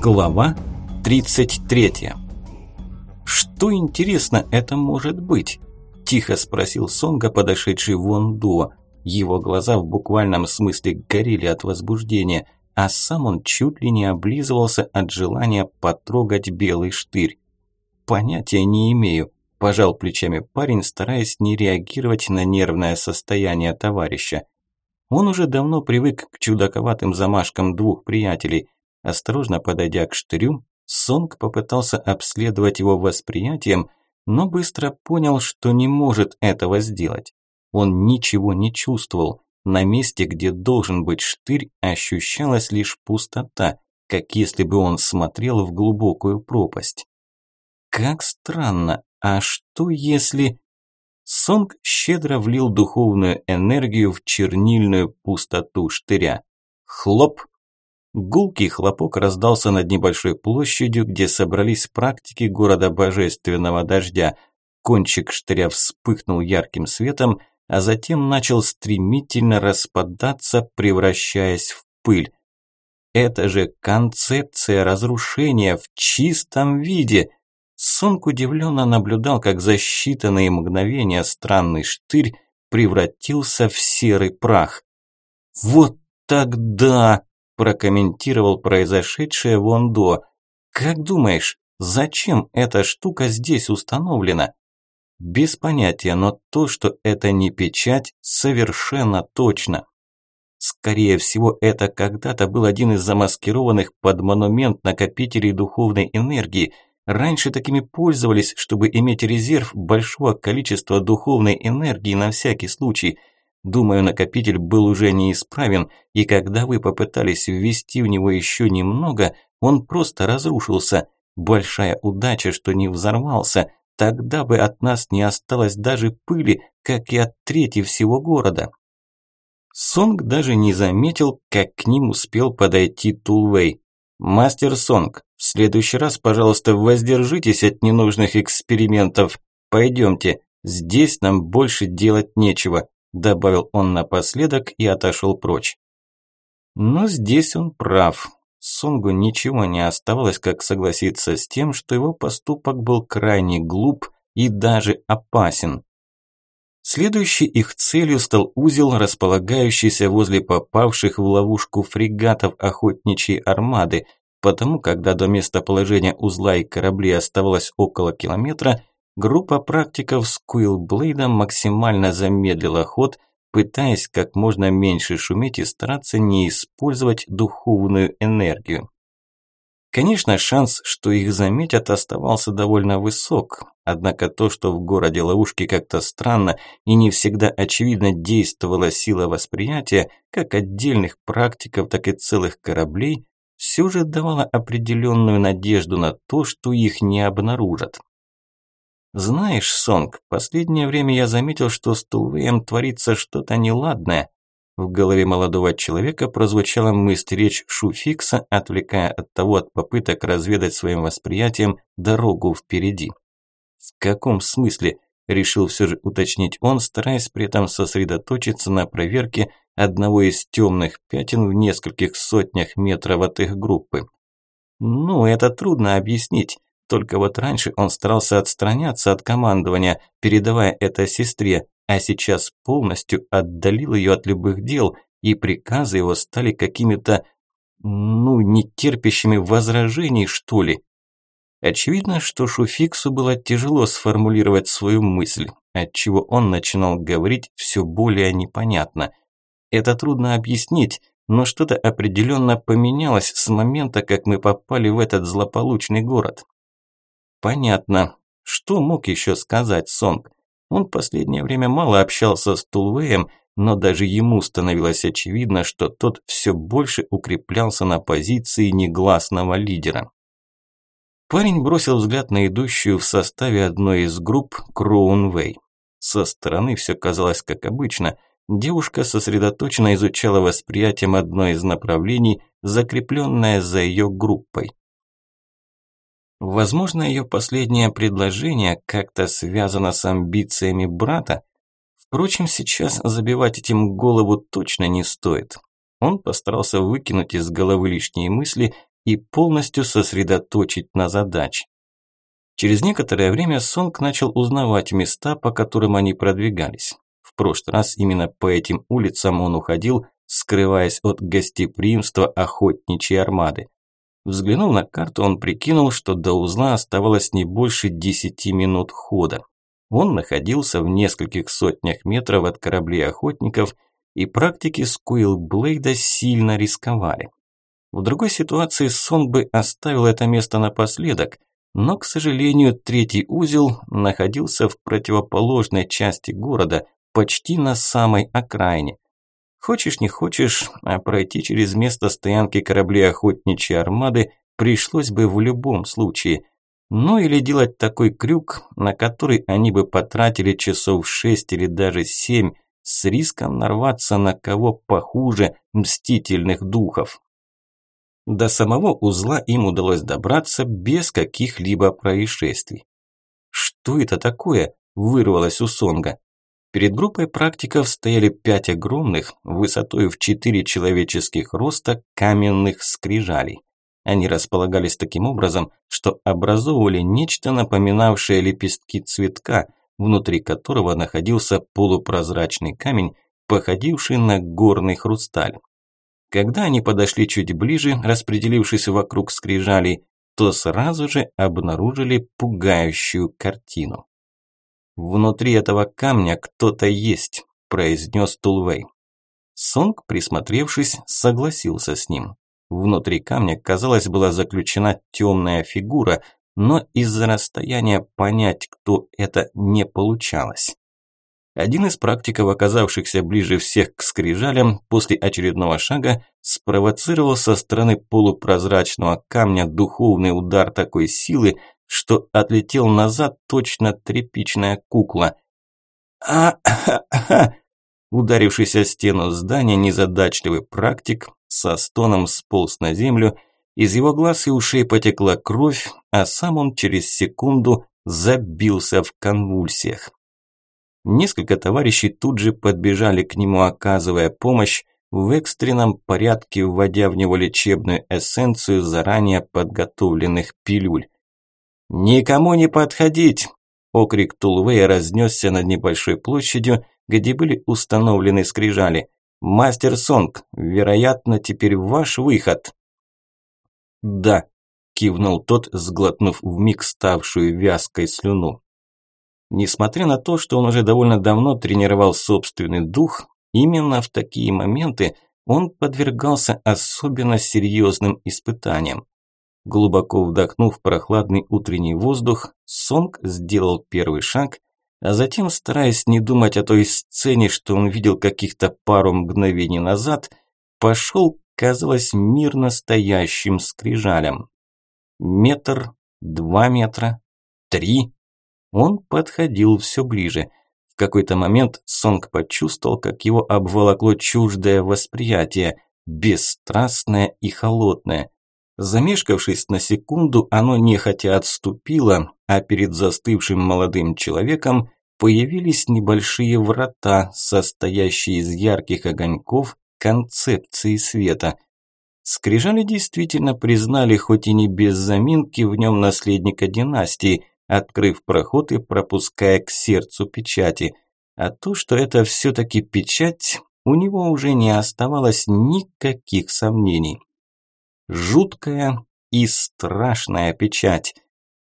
Глава 33. «Что, интересно, это может быть?» – тихо спросил Сонга, подошедший Вон Дуо. Его глаза в буквальном смысле горели от возбуждения, а сам он чуть ли не облизывался от желания потрогать белый штырь. «Понятия не имею», – пожал плечами парень, стараясь не реагировать на нервное состояние товарища. Он уже давно привык к чудаковатым замашкам двух приятелей – Осторожно подойдя к штырю, Сонг попытался обследовать его восприятием, но быстро понял, что не может этого сделать. Он ничего не чувствовал. На месте, где должен быть штырь, ощущалась лишь пустота, как если бы он смотрел в глубокую пропасть. Как странно, а что если... Сонг щедро влил духовную энергию в чернильную пустоту штыря. Хлоп! Гулкий хлопок раздался над небольшой площадью, где собрались практики города Божественного Дождя. Кончик штыря вспыхнул ярким светом, а затем начал стремительно распадаться, превращаясь в пыль. Это же концепция разрушения в чистом виде. Сонг удивленно наблюдал, как за считанные мгновения странный штырь превратился в серый прах. Вот тогда прокомментировал произошедшее Вон До. «Как думаешь, зачем эта штука здесь установлена?» «Без понятия, но то, что это не печать, совершенно точно». Скорее всего, это когда-то был один из замаскированных под монумент накопителей духовной энергии. Раньше такими пользовались, чтобы иметь резерв большого количества духовной энергии на всякий случай – Думаю, накопитель был уже неисправен, и когда вы попытались ввести в него еще немного, он просто разрушился. Большая удача, что не взорвался, тогда бы от нас не осталось даже пыли, как и от трети всего города. Сонг даже не заметил, как к ним успел подойти Тулвей. «Мастер Сонг, в следующий раз, пожалуйста, воздержитесь от ненужных экспериментов. Пойдемте, здесь нам больше делать нечего добавил он напоследок и отошел прочь. Но здесь он прав. Сунгу ничего не оставалось, как согласиться с тем, что его поступок был крайне глуп и даже опасен. Следующей их целью стал узел, располагающийся возле попавших в ловушку фрегатов охотничьей армады, потому когда до местоположения узла и кораблей оставалось около километра, Группа практиков с Куилблейдом максимально замедлила ход, пытаясь как можно меньше шуметь и стараться не использовать духовную энергию. Конечно, шанс, что их заметят, оставался довольно высок, однако то, что в городе ловушки как-то странно и не всегда очевидно действовала сила восприятия, как отдельных практиков, так и целых кораблей, все же давало определенную надежду на то, что их не обнаружат. «Знаешь, Сонг, последнее время я заметил, что с Тулвеем творится что-то неладное». В голове молодого человека прозвучала мысль речь Шуфикса, отвлекая от того от попыток разведать своим восприятием дорогу впереди. «В каком смысле?» – решил все же уточнить он, стараясь при этом сосредоточиться на проверке одного из темных пятен в нескольких сотнях метров от их группы. «Ну, это трудно объяснить. Только вот раньше он старался отстраняться от командования, передавая это сестре, а сейчас полностью отдалил ее от любых дел, и приказы его стали какими-то, ну, нетерпящими возражений, что ли. Очевидно, что Шуфиксу было тяжело сформулировать свою мысль, отчего он начинал говорить все более непонятно. Это трудно объяснить, но что-то определенно поменялось с момента, как мы попали в этот злополучный город. Понятно. Что мог еще сказать Сонг? Он последнее время мало общался с Тулвеем, но даже ему становилось очевидно, что тот все больше укреплялся на позиции негласного лидера. Парень бросил взгляд на идущую в составе одной из групп Кроунвей. Со стороны все казалось как обычно. Девушка сосредоточенно изучала восприятием одной из направлений, закрепленное за ее группой. Возможно, ее последнее предложение как-то связано с амбициями брата. Впрочем, сейчас забивать этим голову точно не стоит. Он постарался выкинуть из головы лишние мысли и полностью сосредоточить на задаче. Через некоторое время Сонг начал узнавать места, по которым они продвигались. В прошлый раз именно по этим улицам он уходил, скрываясь от гостеприимства охотничьей армады. Взглянув на карту, он прикинул, что до узла оставалось не больше десяти минут хода. Он находился в нескольких сотнях метров от кораблей охотников, и практики Скуилблейда сильно рисковали. В другой ситуации Сон бы оставил это место напоследок, но, к сожалению, третий узел находился в противоположной части города, почти на самой окраине. Хочешь не хочешь, а пройти через место стоянки кораблей охотничьей армады пришлось бы в любом случае. Ну или делать такой крюк, на который они бы потратили часов шесть или даже семь, с риском нарваться на кого похуже мстительных духов. До самого узла им удалось добраться без каких-либо происшествий. «Что это такое?» – вырвалось у Сонга. Перед группой практиков стояли пять огромных, высотой в четыре человеческих роста, каменных скрижалей. Они располагались таким образом, что образовывали нечто напоминавшее лепестки цветка, внутри которого находился полупрозрачный камень, походивший на горный хрусталь. Когда они подошли чуть ближе, распределившись вокруг скрижалей, то сразу же обнаружили пугающую картину. «Внутри этого камня кто-то есть», – произнес Тулвей. Сонг, присмотревшись, согласился с ним. Внутри камня, казалось, была заключена темная фигура, но из-за расстояния понять, кто это, не получалось. Один из практиков, оказавшихся ближе всех к скрижалям, после очередного шага спровоцировал со стороны полупрозрачного камня духовный удар такой силы, что отлетел назад точно тряпичная кукла. а Ударившись о стену здания, незадачливый практик со стоном сполз на землю, из его глаз и ушей потекла кровь, а сам он через секунду забился в конвульсиях. Несколько товарищей тут же подбежали к нему, оказывая помощь, в экстренном порядке вводя в него лечебную эссенцию заранее подготовленных пилюль. «Никому не подходить!» Окрик Тулвея разнесся над небольшой площадью, где были установлены скрижали. «Мастер Сонг, вероятно, теперь ваш выход». «Да», – кивнул тот, сглотнув вмиг ставшую вязкой слюну. Несмотря на то, что он уже довольно давно тренировал собственный дух, именно в такие моменты он подвергался особенно серьезным испытаниям. Глубоко вдохнув прохладный утренний воздух, Сонг сделал первый шаг, а затем, стараясь не думать о той сцене, что он видел каких-то пару мгновений назад, пошел, казалось, мирно стоящим скрижалям. Метр, два метра, три. Он подходил все ближе. В какой-то момент Сонг почувствовал, как его обволокло чуждое восприятие, бесстрастное и холодное – Замешкавшись на секунду, оно нехотя отступило, а перед застывшим молодым человеком появились небольшие врата, состоящие из ярких огоньков концепции света. Скрижали действительно признали, хоть и не без заминки, в нем наследника династии, открыв проход и пропуская к сердцу печати. А то, что это все-таки печать, у него уже не оставалось никаких сомнений. Жуткая и страшная печать.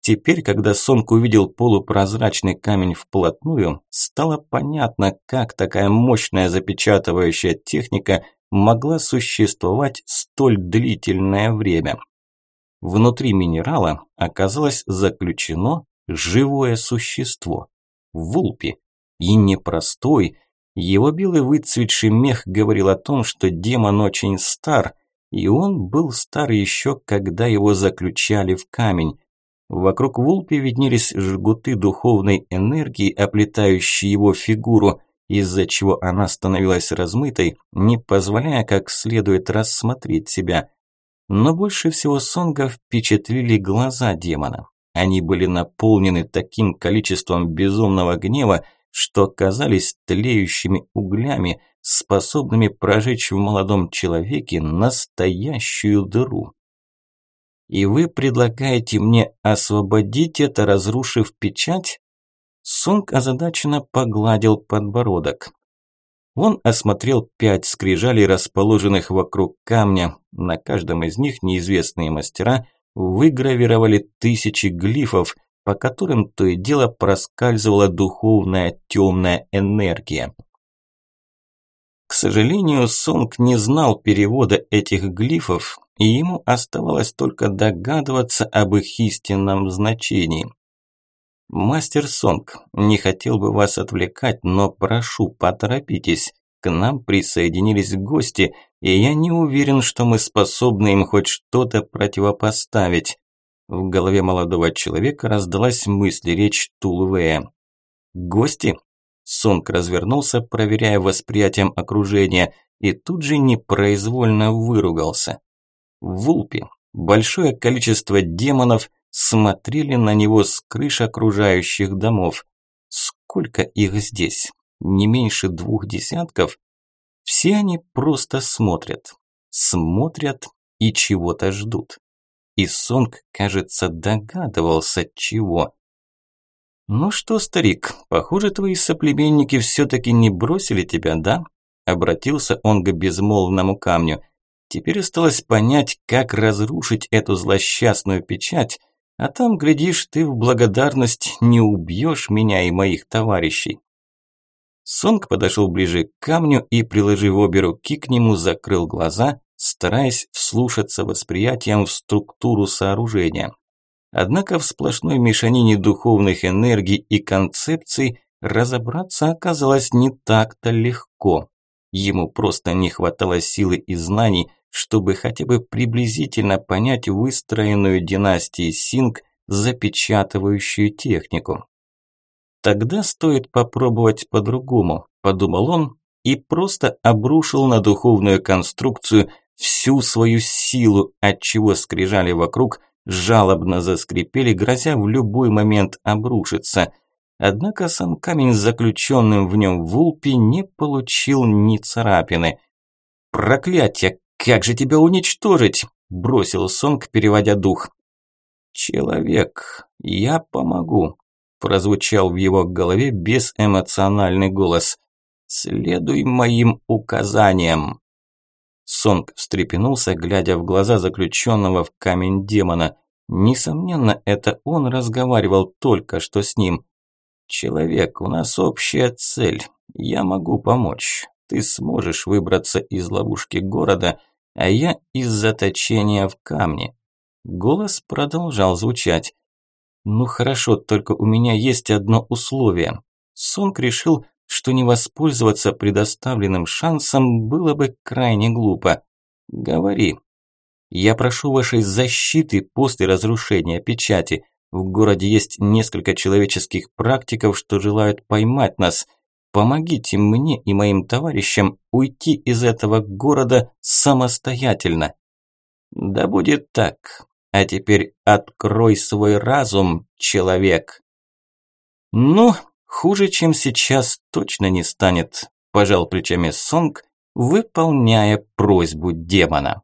Теперь, когда Сонг увидел полупрозрачный камень вплотную, стало понятно, как такая мощная запечатывающая техника могла существовать столь длительное время. Внутри минерала оказалось заключено живое существо – вулпи. И непростой. Его белый выцветший мех говорил о том, что демон очень стар – и он был стар еще, когда его заключали в камень. Вокруг Вулпи виднелись жгуты духовной энергии, оплетающие его фигуру, из-за чего она становилась размытой, не позволяя как следует рассмотреть себя. Но больше всего Сонга впечатлили глаза демона. Они были наполнены таким количеством безумного гнева, что казались тлеющими углями – способными прожечь в молодом человеке настоящую дыру. и вы предлагаете мне освободить это, разрушив печать? Сунг озадаченно погладил подбородок. Он осмотрел пять скрижалей, расположенных вокруг камня. На каждом из них неизвестные мастера выгравировали тысячи глифов, по которым то и дело проскальзывала духовная темная энергия. К сожалению, Сонг не знал перевода этих глифов, и ему оставалось только догадываться об их истинном значении. «Мастер Сонг, не хотел бы вас отвлекать, но прошу, поторопитесь. К нам присоединились гости, и я не уверен, что мы способны им хоть что-то противопоставить». В голове молодого человека раздалась мысль речь Тулвея. «Гости?» Сонг развернулся, проверяя восприятием окружения, и тут же непроизвольно выругался. В Вулпе большое количество демонов смотрели на него с крыш окружающих домов. Сколько их здесь? Не меньше двух десятков? Все они просто смотрят. Смотрят и чего-то ждут. И Сонг, кажется, догадывался, чего. «Ну что, старик, похоже, твои соплеменники все-таки не бросили тебя, да?» Обратился он к безмолвному камню. «Теперь осталось понять, как разрушить эту злосчастную печать, а там, глядишь, ты в благодарность не убьешь меня и моих товарищей». Сонг подошел ближе к камню и, приложив обе руки к нему, закрыл глаза, стараясь вслушаться восприятием в структуру сооружения. Однако в сплошной мешанине духовных энергий и концепций разобраться оказалось не так-то легко. Ему просто не хватало силы и знаний, чтобы хотя бы приблизительно понять выстроенную династией Синг запечатывающую технику. Тогда стоит попробовать по-другому, подумал он и просто обрушил на духовную конструкцию всю свою силу, отчего скрижали вокруг – жалобно заскрипели, грозя в любой момент обрушиться. Однако сам камень с заключенным в нем вулпи не получил ни царапины. «Проклятие! Как же тебя уничтожить?» – бросил Сонг, переводя дух. «Человек, я помогу», – прозвучал в его голове безэмоциональный голос. «Следуй моим указаниям». Сонг встрепенулся, глядя в глаза заключенного в камень демона. Несомненно, это он разговаривал только что с ним. «Человек, у нас общая цель. Я могу помочь. Ты сможешь выбраться из ловушки города, а я из заточения в камне». Голос продолжал звучать. «Ну хорошо, только у меня есть одно условие». Сонг решил, что не воспользоваться предоставленным шансом было бы крайне глупо. «Говори». «Я прошу вашей защиты после разрушения печати. В городе есть несколько человеческих практиков, что желают поймать нас. Помогите мне и моим товарищам уйти из этого города самостоятельно». «Да будет так. А теперь открой свой разум, человек». «Ну, Хуже, чем сейчас, точно не станет, пожал плечами Сонг, выполняя просьбу демона.